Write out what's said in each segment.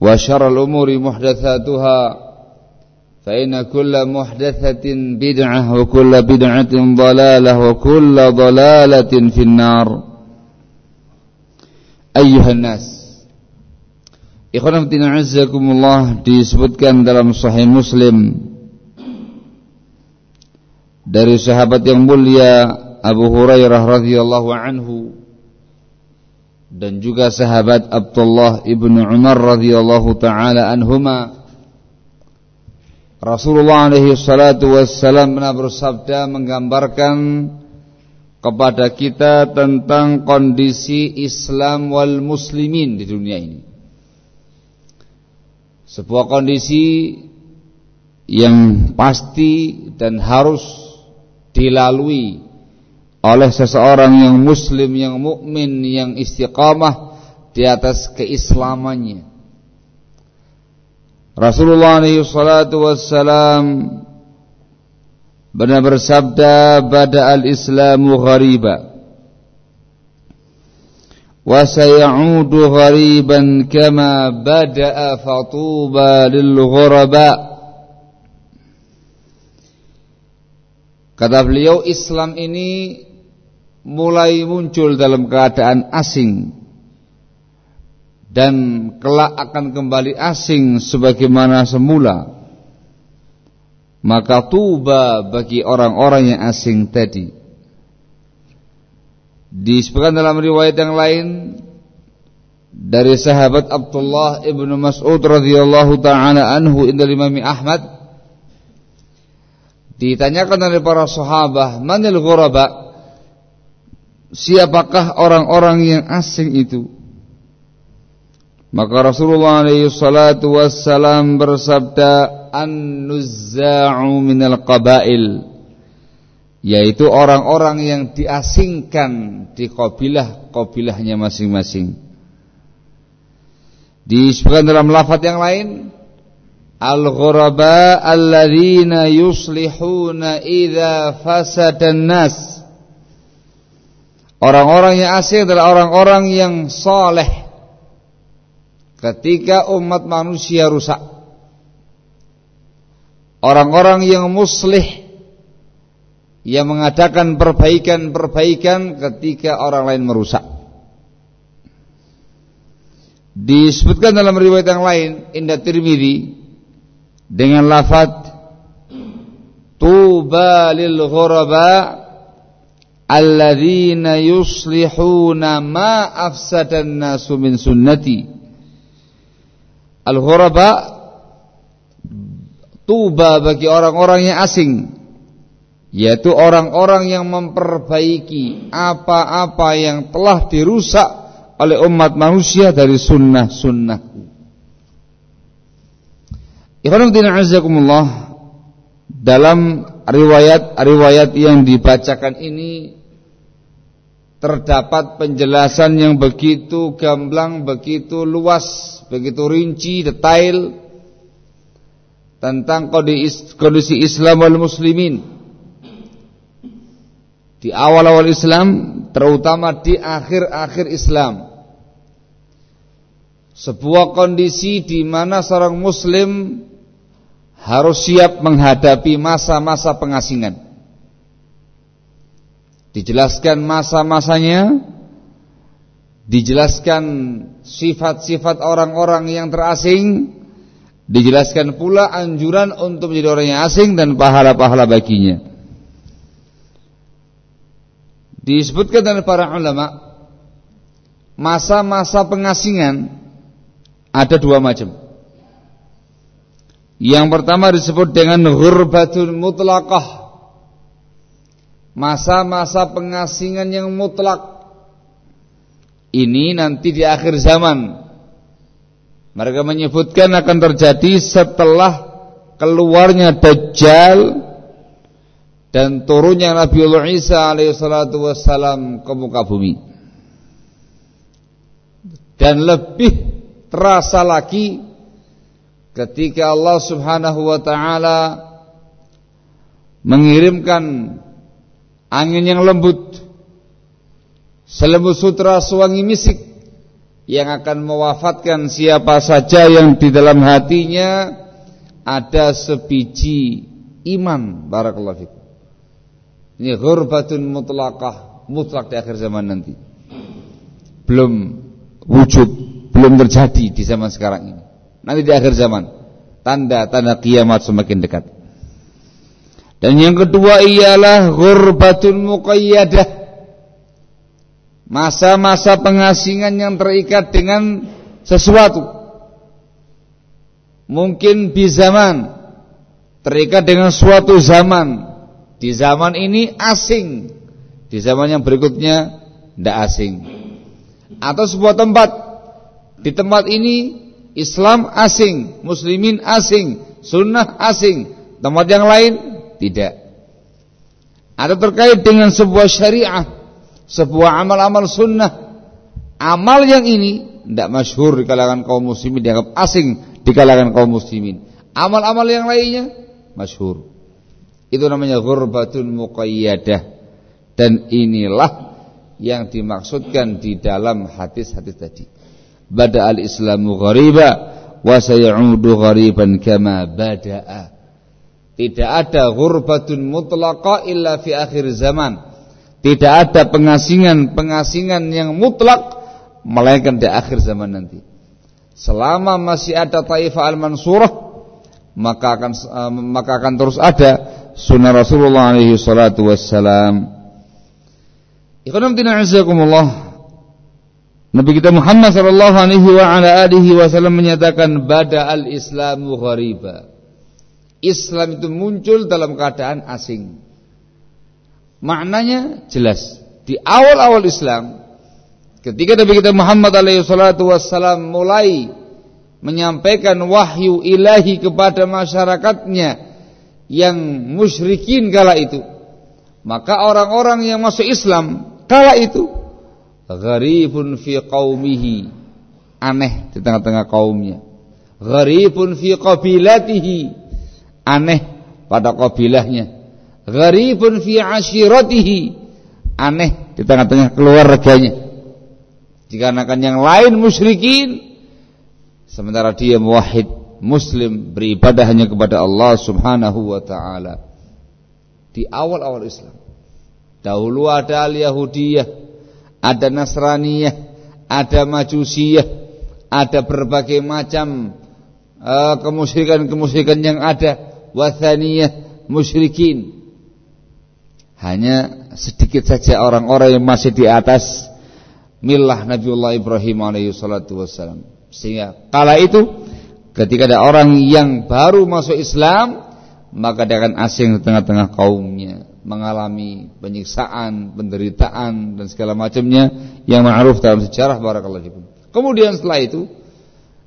وشر الأمور محدثاتها فإن كل محدثة بدعة وكل بدعة ضلالة وكل ضلالة في النار. أيها الناس إخوانا فتنا عزكم الله تيسبت كان دلم صحيح مسلم dari sahabat yang mulia Abu Hurairah radhiyallahu anhu. Dan juga sahabat Abdullah ibnu Umar radhiyallahu taala anhuma Rasulullah alaihi salatu wassalam pernah bersabda menggambarkan kepada kita tentang kondisi Islam wal muslimin di dunia ini. Sebuah kondisi yang pasti dan harus dilalui oleh seseorang yang muslim, yang mukmin, yang istiqamah di atas keislamannya. Rasulullah SAW benar bersabda bada al-islamu ghariba wa sayaudu ghariban kama bada'a fatuba lil ghuraba Kata beliau Islam ini mulai muncul dalam keadaan asing. Dan kelak akan kembali asing sebagaimana semula. Maka tuba bagi orang-orang yang asing tadi. Disebutkan dalam riwayat yang lain dari sahabat Abdullah ibnu Mas'ud radhiyallahu taala anhu inda Imam Ahmad ditanyakan oleh para sahabat manil ghuraba siapakah orang-orang yang asing itu? Maka Rasulullah alaihi salatu wassalam bersabda an-nuzza'u minal qabail yaitu orang-orang yang diasingkan di kabilah-kabilahnya masing-masing. Disebutkan dalam lafaz yang lain al-ghuraba alladzina yuslihuna idza fasadan nas Orang-orang yang asing adalah orang-orang yang soleh ketika umat manusia rusak. Orang-orang yang muslih yang mengadakan perbaikan-perbaikan ketika orang lain merusak. Disebutkan dalam riwayat yang lain Indah Tirmidzi dengan lafaz Tuba lil ghuraba alladzina yuslihuna ma afsadan nasu min sunnati al-ghuraba tuba bagi orang-orang yang asing yaitu orang-orang yang memperbaiki apa-apa yang telah dirusak oleh umat manusia dari sunnah-sunnahku. Ikhwanuddin azakumullah dalam riwayat-riwayat yang dibacakan ini terdapat penjelasan yang begitu gamblang, begitu luas, begitu rinci, detail tentang kondisi Islam wal muslimin. Di awal-awal Islam, terutama di akhir-akhir Islam. Sebuah kondisi di mana seorang muslim harus siap menghadapi masa-masa pengasingan. Dijelaskan masa-masanya, dijelaskan sifat-sifat orang-orang yang terasing, dijelaskan pula anjuran untuk menjadi orang yang asing dan pahala-pahala baginya. Disebutkan oleh para ulama, masa-masa pengasingan ada dua macam. Yang pertama disebut dengan ghurbatul mutlaqah. Masa-masa pengasingan yang mutlak. Ini nanti di akhir zaman. Mereka menyebutkan akan terjadi setelah keluarnya Dajjal dan turunnya Nabi Allah Isa alaihissalatu wassalam ke muka bumi. Dan lebih terasa lagi ketika Allah Subhanahu wa taala mengirimkan angin yang lembut selembut sutra suwangi misik yang akan mewafatkan siapa saja yang di dalam hatinya ada sebiji iman barakallahu fikum ini ghurbatun mutlaqah mutlak di akhir zaman nanti belum wujud belum terjadi di zaman sekarang ini nanti di akhir zaman. Tanda-tanda kiamat semakin dekat. Dan yang kedua ialah ghurbatun muqayyadah. Masa-masa pengasingan yang terikat dengan sesuatu. Mungkin di zaman terikat dengan suatu zaman. Di zaman ini asing. Di zaman yang berikutnya tidak asing. Atau sebuah tempat. Di tempat ini Islam asing, muslimin asing, sunnah asing, tempat yang lain tidak. Ada terkait dengan sebuah syariah, sebuah amal-amal sunnah. Amal yang ini tidak masyhur di kalangan kaum muslimin dianggap asing di kalangan kaum muslimin. Amal-amal yang lainnya masyhur. Itu namanya ghurbatun muqayyadah. Dan inilah yang dimaksudkan di dalam hadis-hadis tadi bada al-islamu ghariba wa sayaudu ghariban kama bada'a tidak ada ghurbatun mutlaqa illa fi akhir zaman. Tidak ada pengasingan-pengasingan yang mutlak melainkan di akhir zaman nanti. Selama masih ada taifah al-mansurah maka akan uh, maka akan terus ada sunnah Rasulullah alaihi salatu wassalam. Ikhwan Nabi kita Muhammad sallallahu alaihi wa ala alihi wasallam menyatakan bada al-islamu ghariba. Islam itu muncul dalam keadaan asing. Maknanya jelas. Di awal-awal Islam ketika Nabi kita Muhammad alaihi wasallam mulai menyampaikan wahyu ilahi kepada masyarakatnya yang musyrikin kala itu, maka orang-orang yang masuk Islam kala itu gharibun fi qaumihi aneh di tengah-tengah kaumnya gharibun fi qabilatihi aneh pada kabilahnya. Gharibun fi ashiratihi. Aneh di tengah-tengah keluarganya. Dikarenakan yang lain musyrikin. Sementara dia muwahhid muslim beribadah hanya kepada Allah Subhanahu wa taala. Di awal-awal Islam. Dahulu ada al-Yahudiyah ada Nasraniyah, ada Majusiyah, ada berbagai macam uh, kemusyrikan-kemusyrikan yang ada, wathaniyah, musyrikin. Hanya sedikit saja orang-orang yang masih di atas milah Nabiullah Ibrahim alaihi salatu wassalam. Sehingga kala itu ketika ada orang yang baru masuk Islam maka dia akan asing di tengah-tengah kaumnya, mengalami penyiksaan, penderitaan dan segala macamnya yang ma'ruf dalam sejarah barakallahu. Kemudian setelah itu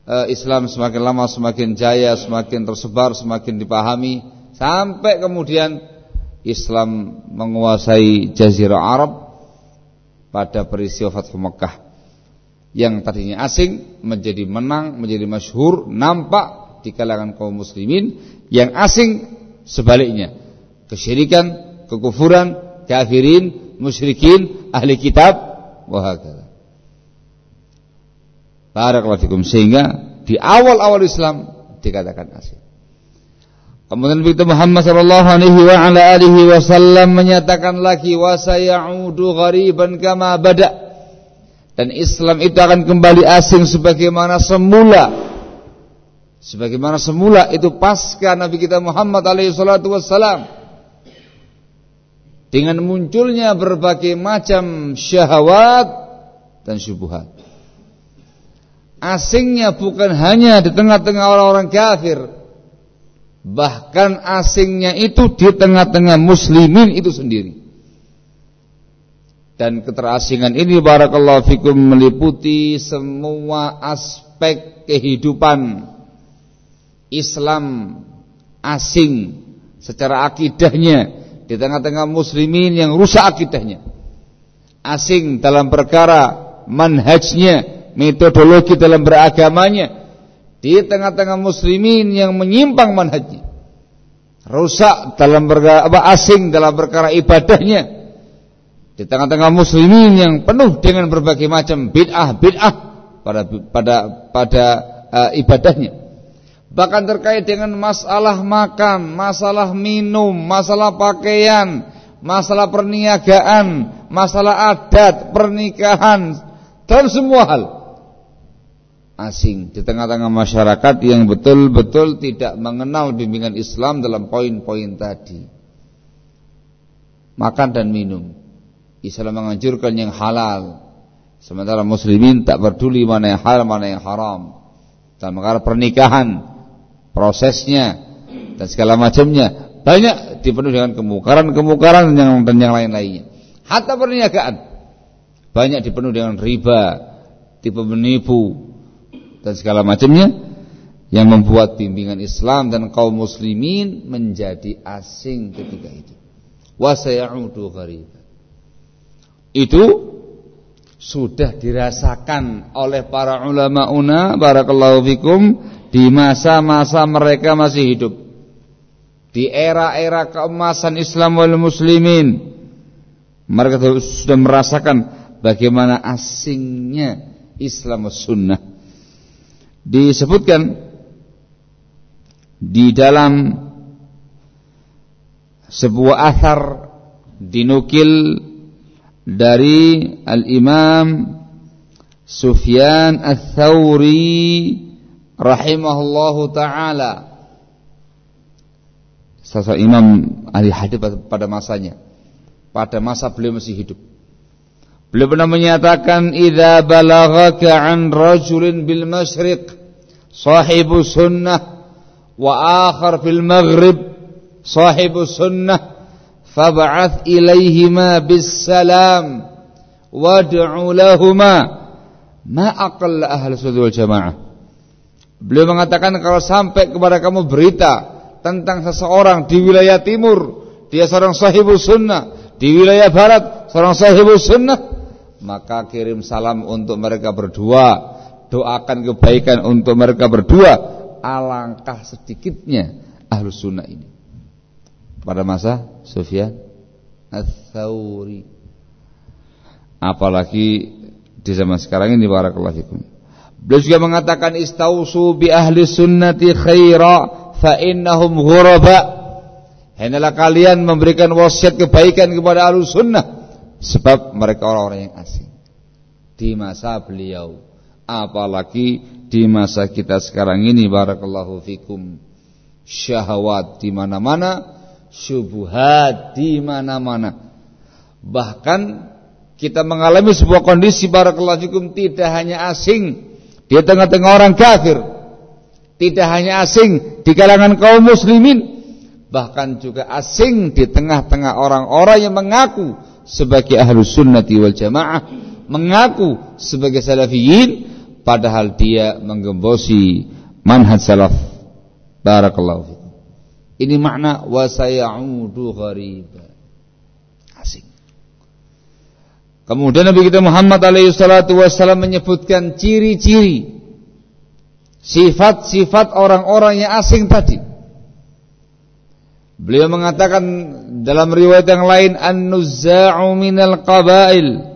Islam semakin lama semakin jaya, semakin tersebar, semakin dipahami sampai kemudian Islam menguasai jazirah Arab pada peristiwa Fathu Mekah yang tadinya asing menjadi menang, menjadi masyhur, nampak di kalangan kaum muslimin yang asing sebaliknya kesyirikan, kekufuran, kafirin, musyrikin, ahli kitab wahakala. Barakallahu sehingga di awal-awal Islam dikatakan asing. Kemudian Nabi Muhammad sallallahu alaihi wa ala alihi wasallam menyatakan lagi wa sayaudu ghariban kama bada' dan Islam itu akan kembali asing sebagaimana semula. Sebagaimana semula itu pasca Nabi kita Muhammad alaihi salatu wassalam. Dengan munculnya berbagai macam syahwat dan syubhat asingnya bukan hanya di tengah-tengah orang-orang kafir bahkan asingnya itu di tengah-tengah muslimin itu sendiri dan keterasingan ini barakallahu fikum meliputi semua aspek kehidupan Islam asing secara akidahnya di tengah-tengah muslimin yang rusak akidahnya. Asing dalam perkara manhajnya, metodologi dalam beragamanya. Di tengah-tengah muslimin yang menyimpang manhajnya. Rusak dalam perkara apa asing dalam perkara ibadahnya. Di tengah-tengah muslimin yang penuh dengan berbagai macam bid'ah bid'ah pada pada pada uh, ibadahnya. Bahkan terkait dengan masalah makan, masalah minum, masalah pakaian, masalah perniagaan, masalah adat, pernikahan dan semua hal asing. Di tengah-tengah masyarakat yang betul-betul tidak mengenal bimbingan Islam dalam poin-poin tadi. Makan dan minum. Islam menganjurkan yang halal. Sementara muslimin tak peduli mana yang halal mana yang haram. Dalam perkara pernikahan prosesnya dan segala macamnya banyak dipenuhi dengan kemungkaran-kemungkaran yang dan yang lain-lainnya. Hatta perniagaan banyak dipenuhi dengan riba tipe menipu dan segala macamnya yang membuat bimbingan Islam dan kaum muslimin menjadi asing ketika itu. Wa sayaudu itu sudah dirasakan oleh para ulama una barakallahu fikum di masa-masa mereka masih hidup. Di era-era keemasan Islam wal muslimin mereka sudah merasakan bagaimana asingnya Islam sunnah disebutkan di dalam sebuah athar dinukil dari Al-Imam Sufyan Ats-Tsauri rahimahullahu taala. Salah imam ahli hadis pada masanya. Pada masa beliau masih hidup beliau pernah menyatakan idza balaghaka an rajulin bil masyriq sahibu sunnah wa akhar fil maghrib sahibu sunnah fab'ath ilaihima bisalam wad'u lahuma ma aqall ahli sunnah wal jamaah. Beliau mengatakan kalau sampai kepada kamu berita tentang seseorang di wilayah timur dia seorang sahibu sunnah di wilayah barat seorang sahibu sunnah maka kirim salam untuk mereka berdua doakan kebaikan untuk mereka berdua alangkah sedikitnya ahlu sunnah ini pada masa Sufyan Ats-Tsauri. Apalagi di zaman sekarang ini barakallahu fikum. Beliau juga mengatakan istausu bi ahli sunnati khaira fa innahum ghuraba. Hendaklah kalian memberikan wasiat kebaikan kepada ahli sunnah sebab mereka orang-orang yang asing. Di masa beliau. Apalagi di masa kita sekarang ini barakallahu fikum. Syahwat di mana-mana syubhat di mana-mana. Bahkan kita mengalami sebuah kondisi barakallahu fikum tidak hanya asing. Di tengah-tengah orang kafir, tidak hanya asing di kalangan kaum muslimin, bahkan juga asing di tengah-tengah orang-orang yang mengaku sebagai ahlu sunnati wal jamaah mengaku sebagai salafiyin padahal dia menggembosi manhaj salaf. Barakallahu fikum. Ini makna wa sayaudu ghariba. Asing kemudian Nabi kita Muhammad alaihi salatu wasallam menyebutkan ciri-ciri sifat-sifat orang-orang yang asing tadi Beliau mengatakan dalam riwayat yang lain an-nuzza'u minal qabail.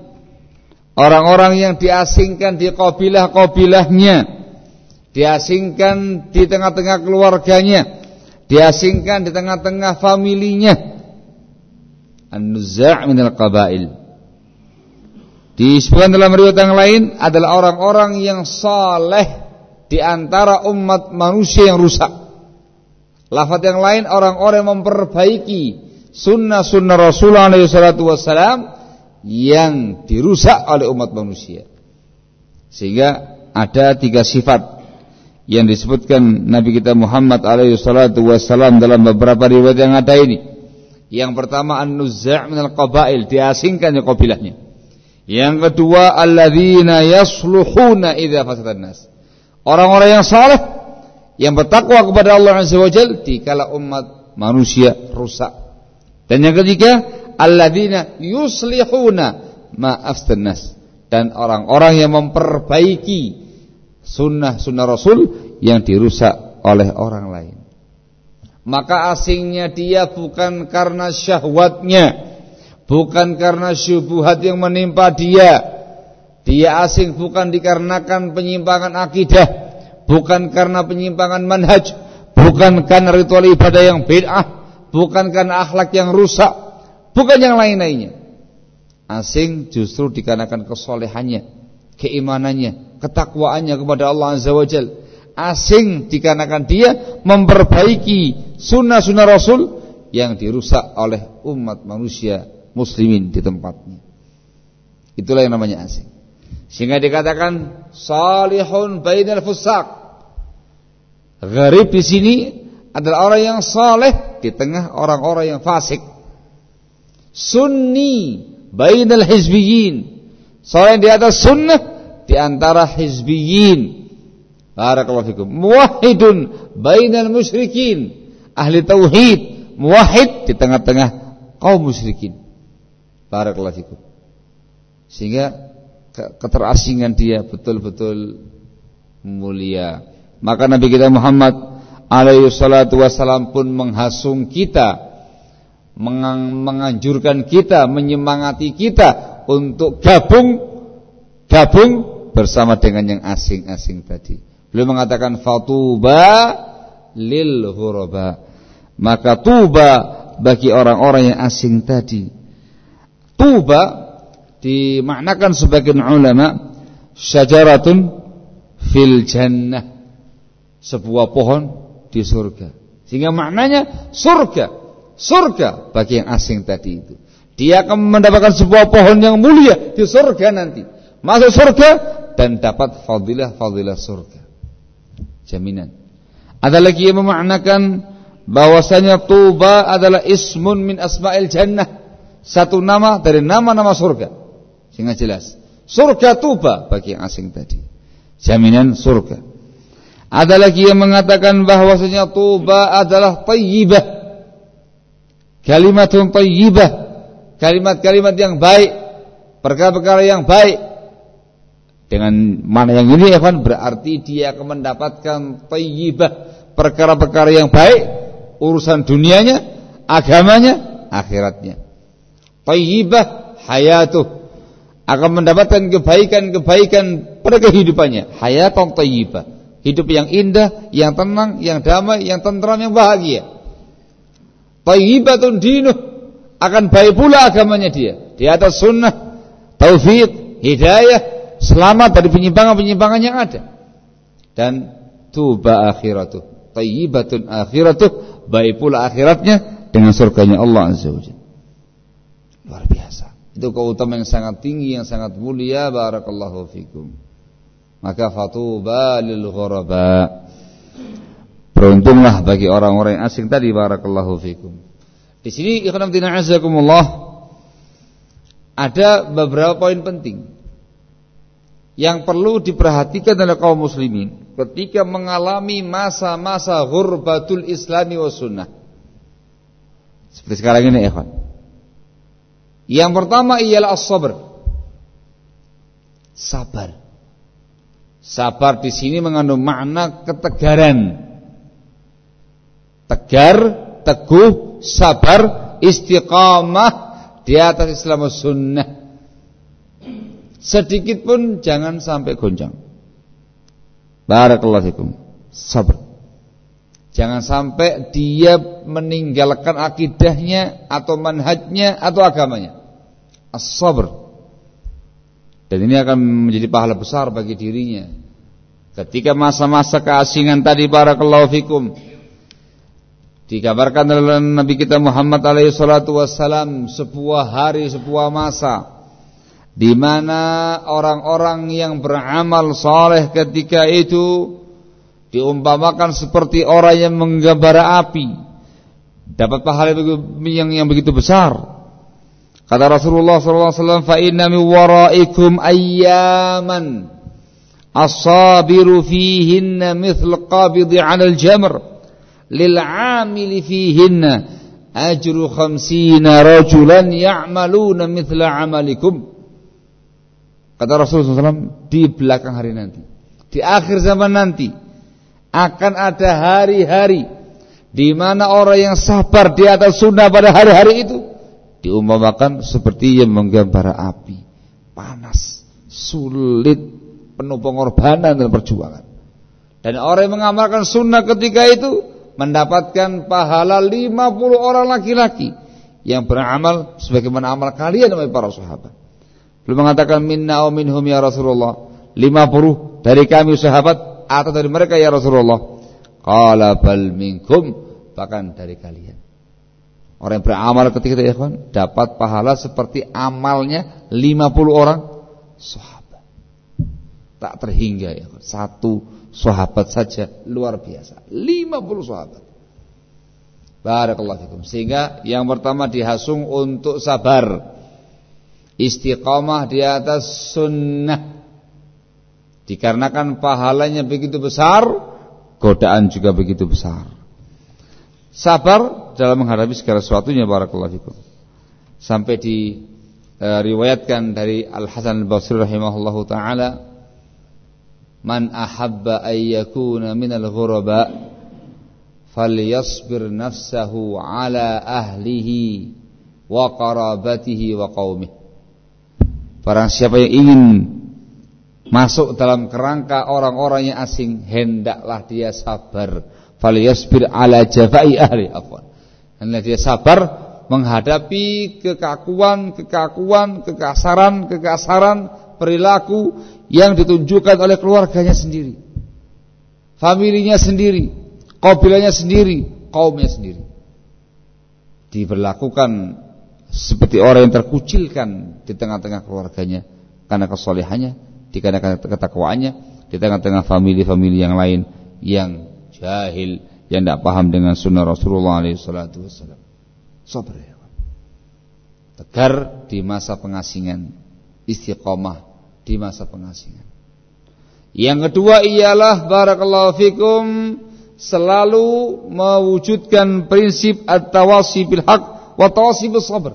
Orang-orang yang diasingkan di kabilah-kabilahnya, diasingkan di tengah-tengah keluarganya, diasingkan di tengah-tengah familinya. An-nuzza' minal qabail. Disebutkan dalam riwayat yang lain adalah orang-orang yang saleh di antara umat manusia yang rusak. Lafaz yang lain orang-orang memperbaiki sunnah-sunnah Rasulullah SAW yang dirusak oleh umat manusia. Sehingga ada tiga sifat yang disebutkan Nabi kita Muhammad SAW dalam beberapa riwayat yang ada ini. Yang pertama an-nuzza' minal qabail, diasingkan ya kabilahnya. Yang kedua alladzina yasluhuna idza fasadan nas. Orang-orang yang saleh yang bertakwa kepada Allah Azza wa Jal dikala umat manusia rusak. Dan yang ketiga, alladzina yuslihuna ma afsanas dan orang-orang yang memperbaiki sunnah-sunnah Rasul yang dirusak oleh orang lain. Maka asingnya dia bukan karena syahwatnya, bukan karena syubhat yang menimpa dia. Dia asing bukan dikarenakan penyimpangan akidah, bukan karena penyimpangan manhaj, bukan karena ritual ibadah yang bid'ah, bukan karena akhlak yang rusak, bukan yang lain-lainnya. Asing justru dikarenakan kesolehannya, keimanannya, ketakwaannya kepada Allah Azza wa Jal. Asing dikarenakan dia memperbaiki sunnah-sunnah Rasul yang dirusak oleh umat manusia muslimin di tempatnya. Itulah yang namanya asing. Sehingga dikatakan salihun bainal fusaq. Gharib di sini adalah orang yang saleh di tengah orang-orang yang fasik. Sunni bainal hizbiyin. Seorang di atas sunnah di antara hizbiyin. Barakallahu fikum. Muwahhidun bainal musyrikin. Ahli tauhid, muwahhid di tengah-tengah kaum musyrikin. Barakallahu fikum. Sehingga keterasingan dia betul-betul mulia. Maka Nabi kita Muhammad alaihi salatu wasalam pun menghasung kita, menganjurkan kita, menyemangati kita untuk gabung gabung bersama dengan yang asing-asing tadi. Beliau mengatakan fatuba lil ghuraba. Maka tuba bagi orang-orang yang asing tadi. Tuba dimaknakan sebagian ulama syajaratun fil jannah sebuah pohon di surga. Sehingga maknanya surga surga bagi yang asing tadi itu. Dia akan mendapatkan sebuah pohon yang mulia di surga nanti. Masuk surga dan dapat fadilah-fadilah surga. Jaminan. Ada lagi yang memaknakan bahwasanya tuba adalah ismun min asma'il jannah. Satu nama dari nama-nama surga. Sehingga jelas. Surga tuba bagi yang asing tadi. Jaminan surga. Ada lagi yang mengatakan bahwasanya tuba adalah tayyibah. Kalimatun tayyibah. Kalimat-kalimat yang baik. Perkara-perkara yang baik. Dengan mana yang ini kan berarti dia akan mendapatkan tayyibah. Perkara-perkara yang baik. Urusan dunianya, agamanya, akhiratnya. Tayyibah hayatuh akan mendapatkan kebaikan-kebaikan pada kehidupannya. Hayatan thayyibah. Hidup yang indah, yang tenang, yang damai, yang tentram, yang bahagia. Thayyibatun dinuh. Akan baik pula agamanya dia. Di atas sunnah, taufik, hidayah, selamat dari penyimpangan-penyimpangan yang ada. Dan tuba akhiratuh. Thayyibatun akhiratuh. Baik pula akhiratnya dengan surganya Allah Azza wa Luar biasa. Itu keutamaan yang sangat tinggi, yang sangat mulia. Barakallahu fikum. Maka fatuba lil ghuraba. Beruntunglah bagi orang-orang yang asing tadi barakallahu fikum. Di sini ikhwan azakumullah ada beberapa poin penting yang perlu diperhatikan oleh kaum muslimin ketika mengalami masa-masa ghurbatul islami wa sunnah. Seperti sekarang ini ikhwan. Yang pertama ialah as-sabr. Sabar. Sabar di sini mengandung makna ketegaran tegar, teguh, sabar, istiqamah di atas Islam sunnah. Sedikit pun jangan sampai goncang. Barakallahu fikum. Sabar. Jangan sampai dia meninggalkan akidahnya atau manhajnya atau agamanya. As-sabr. Dan ini akan menjadi pahala besar bagi dirinya. Ketika masa-masa keasingan tadi barakallahu fikum Dikabarkan oleh Nabi kita Muhammad alaihi salatu wassalam sebuah hari, sebuah masa di mana orang-orang yang beramal saleh ketika itu diumpamakan seperti orang yang menggambara api dapat pahala yang begitu besar. Kata Rasulullah SAW, "Fa inna min waraikum ayyaman as-sabiru fihinna mithl qabidi 'ala al-jamr." lil amili fihinna ajru khamsina rajulan ya'maluna mithla amalikum kata Rasulullah SAW di belakang hari nanti di akhir zaman nanti akan ada hari-hari di mana orang yang sabar di atas sunnah pada hari-hari itu diumpamakan seperti yang menggambar api panas sulit penuh pengorbanan dan perjuangan dan orang yang mengamalkan sunnah ketika itu mendapatkan pahala 50 orang laki-laki yang beramal sebagaimana amal kalian wahai para sahabat. Belum mengatakan minna au minhum ya Rasulullah. 50 dari kami sahabat atau dari mereka ya Rasulullah. Qala bal minkum bahkan dari kalian. Orang yang beramal ketika itu ya kawan dapat pahala seperti amalnya 50 orang sahabat. Tak terhingga ya. Satu sahabat saja luar biasa. 50 sahabat. Barakallahu fikum. Sehingga yang pertama dihasung untuk sabar. Istiqamah di atas sunnah. Dikarenakan pahalanya begitu besar, godaan juga begitu besar. Sabar dalam menghadapi segala sesuatunya barakallahu fikum. Sampai diriwayatkan dari Al Hasan Al Basri rahimahullahu taala man ahabba ay yakuna minal ghuraba falyasbir nafsahu ala ahlihi wa qarabatihi wa qaumih Barang siapa yang ingin masuk dalam kerangka orang-orang yang asing hendaklah dia sabar falyasbir ala jafai ahli afwan hendaklah dia sabar menghadapi kekakuan, kekakuan, kekasaran, kekasaran perilaku yang ditunjukkan oleh keluarganya sendiri, familinya sendiri, kabilahnya sendiri, kaumnya sendiri. Diberlakukan seperti orang yang terkucilkan di tengah-tengah keluarganya karena kesolehannya, dikarenakan ketakwaannya, di tengah-tengah famili-famili yang lain yang jahil, yang tidak paham dengan sunnah Rasulullah SAW. Sabar ya. Tegar di masa pengasingan, istiqomah di masa pengasingan. Yang kedua ialah barakallahu fikum selalu mewujudkan prinsip at-tawasi bil haq wa tawasi bis sabr.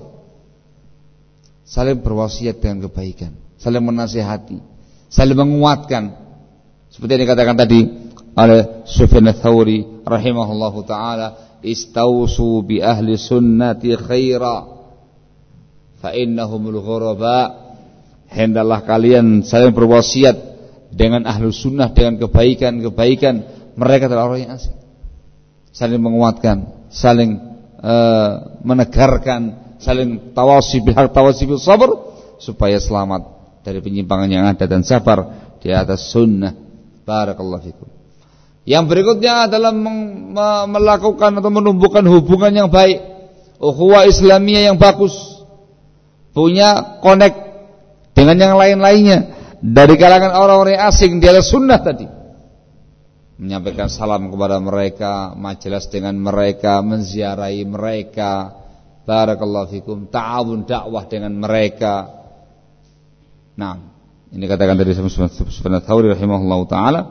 Saling berwasiat dengan kebaikan, saling menasihati, saling menguatkan. Seperti yang dikatakan tadi oleh Sufyan ats-Tsauri rahimahullahu taala, "Istausu bi ahli sunnati khaira fa innahumul ghuraba." hendaklah kalian saling berwasiat dengan ahlu sunnah dengan kebaikan-kebaikan mereka adalah orang yang asing. Saling menguatkan saling uh, menegarkan saling tawasi bihak tawasi bil sabr supaya selamat dari penyimpangan yang ada dan sabar di atas sunnah. Barakallahu fikum yang berikutnya adalah melakukan atau menumbuhkan hubungan yang baik. Ukhuwah islamiyah yang bagus. Punya connect dengan yang lain-lainnya. Dari kalangan orang-orang asing di atas sunnah tadi. Menyampaikan salam kepada mereka, majelis dengan mereka, menziarahi mereka. Barakallahu fikum, ta'awun dakwah dengan mereka. Nah, ini katakan dari Sufyan Tsauri rahimahullah taala,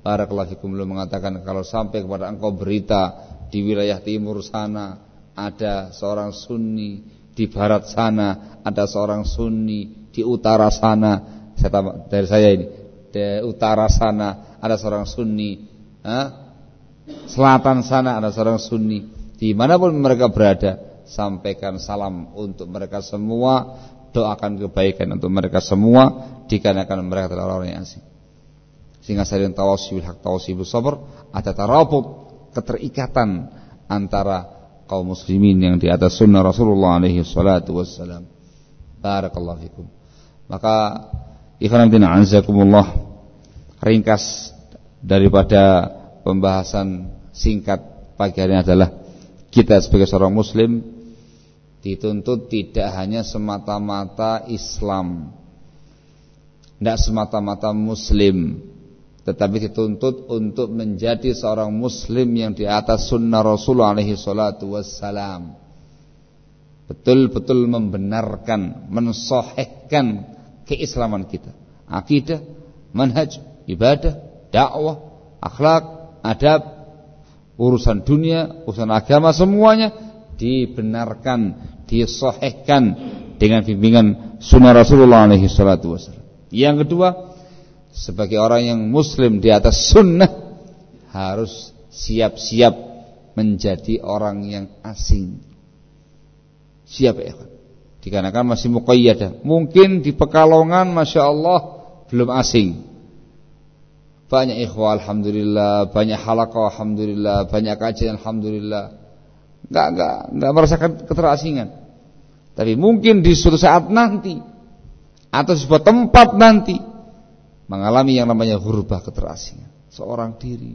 barakallahu fikum beliau mengatakan kalau sampai kepada engkau berita di wilayah timur sana ada seorang sunni, di barat sana ada seorang sunni, di utara sana saya dari saya ini, di utara sana ada seorang sunni, selatan sana ada seorang sunni, di mana pun mereka berada, sampaikan salam untuk mereka semua, doakan kebaikan untuk mereka semua, dikarenakan mereka adalah orang yang asing. Sehingga saling tawasul hak tawasul sabar ada tarabut keterikatan antara kaum muslimin yang di atas sunnah Rasulullah alaihi salatu wassalam. Barakallahu fikum. Maka ikhwan fillah anzakumullah ringkas daripada pembahasan singkat pagi hari ini adalah kita sebagai seorang muslim dituntut tidak hanya semata-mata Islam. Tidak semata-mata muslim tetapi dituntut untuk menjadi seorang muslim yang di atas sunnah Rasulullah alaihi salatu wassalam. Betul-betul membenarkan mensohhkan keislaman kita. Akidah manhaj ibadah dakwah akhlak adab urusan dunia urusan agama semuanya dibenarkan disohhkan dengan bimbingan sunnah Rasulullah alaihi salatu wassalam. Yang kedua sebagai orang yang muslim di atas sunnah harus siap-siap menjadi orang yang asing. Siap ya Dikarenakan masih muqayyadah. Mungkin di Pekalongan Masya Allah belum asing. Banyak ikhwah Alhamdulillah, banyak halaqah Alhamdulillah, banyak kajian Alhamdulillah. Enggak, enggak, enggak merasakan keterasingan. Tapi mungkin di suatu saat nanti atau sebuah tempat nanti mengalami yang namanya hurbah keterasingan. Seorang diri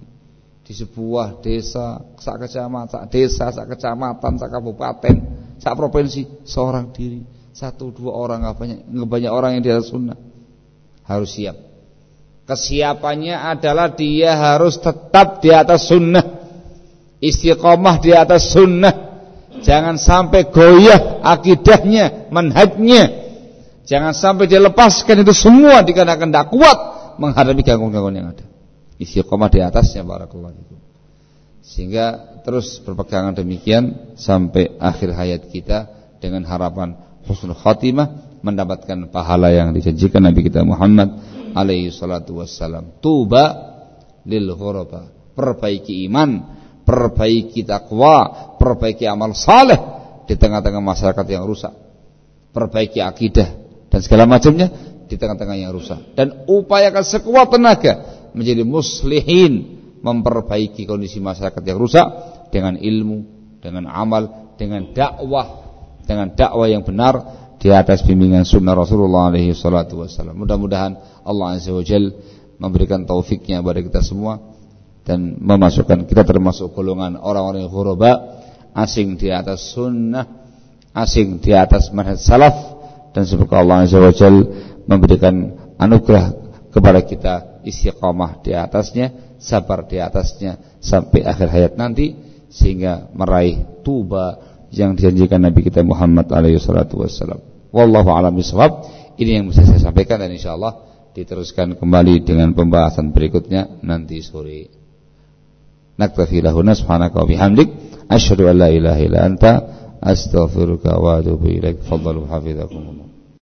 di sebuah desa, sak kecamatan, sak desa, sak kecamatan, sak kabupaten, sak provinsi, seorang diri, satu dua orang nggak banyak, nggak banyak orang yang di atas sunnah. Harus siap. Kesiapannya adalah dia harus tetap di atas sunnah, istiqomah di atas sunnah. Jangan sampai goyah akidahnya, manhajnya, Jangan sampai dia lepaskan itu semua dikarenakan tidak kuat menghadapi gangguan-gangguan yang ada. Istiqomah di atasnya barakallahu itu. Sehingga terus berpegangan demikian sampai akhir hayat kita dengan harapan husnul khatimah mendapatkan pahala yang dijanjikan Nabi kita Muhammad alaihi salatu wassalam. Tuba lil ghuraba. Perbaiki iman, perbaiki takwa, perbaiki amal saleh di tengah-tengah masyarakat yang rusak. Perbaiki akidah dan segala macamnya di tengah-tengah yang rusak dan upayakan sekuat tenaga menjadi muslihin memperbaiki kondisi masyarakat yang rusak dengan ilmu, dengan amal, dengan dakwah, dengan dakwah yang benar di atas bimbingan sunnah Rasulullah alaihi wasallam. Mudah-mudahan Allah azza wa jal memberikan taufiknya kepada kita semua dan memasukkan kita termasuk golongan orang-orang yang ghuraba asing di atas sunnah, asing di atas manhaj salaf dan semoga Allah Azza wa Jal memberikan anugerah kepada kita istiqamah di atasnya, sabar di atasnya sampai akhir hayat nanti sehingga meraih tuba yang dijanjikan Nabi kita Muhammad alaihi salatu wassalam. Wallahu a'lam bishawab. Ini yang bisa saya sampaikan dan insyaallah diteruskan kembali dengan pembahasan berikutnya nanti sore. Naktafi lahuna subhanaka wa bihamdik asyhadu an la ilaha illa anta astaghfiruka wa atubu ilaik. Fadhalu hafizakumullah.